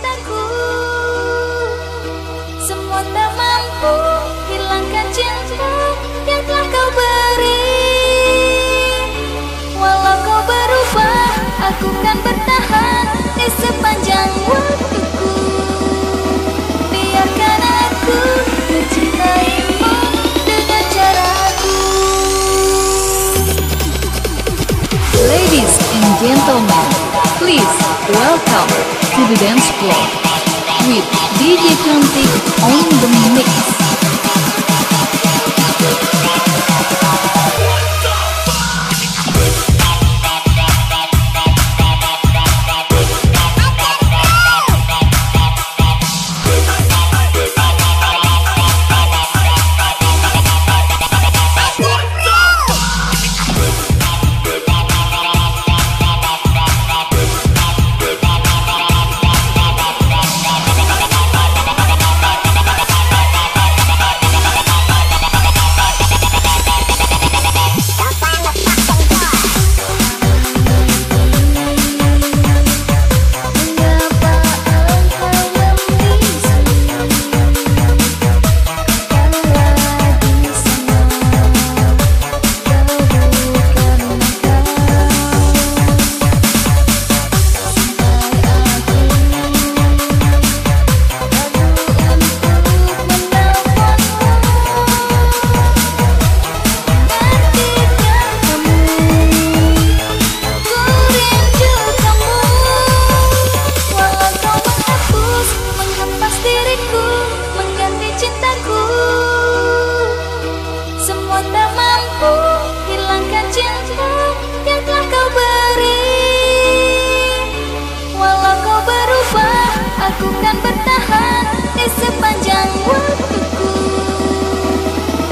cintaku. Semua tak mampu hilangkan cinta yang telah kau beri. Walau kau berubah, aku kan bertahan di sepanjang waktuku. Biarkan aku mencintaimu dengan caraku Ladies and gentlemen, please welcome dance floor with DJ Cantik on the mix.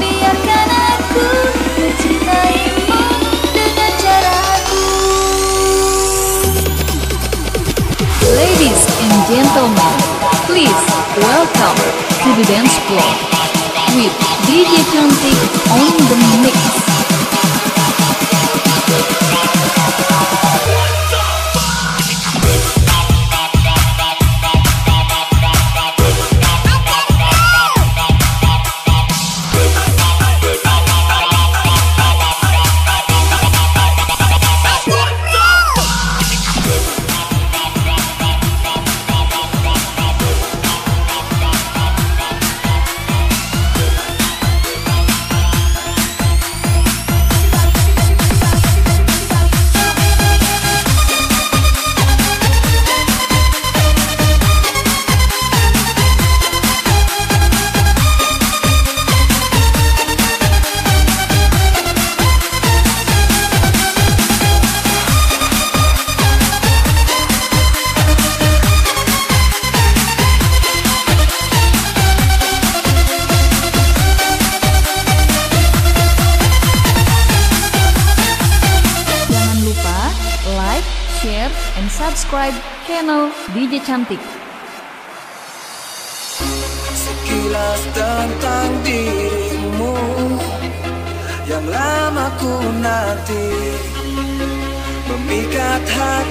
Biarkan aku mencintaimu dengan caraku Ladies and gentlemen, please welcome to the dance floor with DJ Cantik on the mix. Subscribe channel DJ Cantik. Sekilas tentang dirimu Yang lama ku nanti Memikat hatiku